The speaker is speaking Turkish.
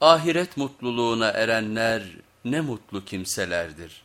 Ahiret mutluluğuna erenler ne mutlu kimselerdir.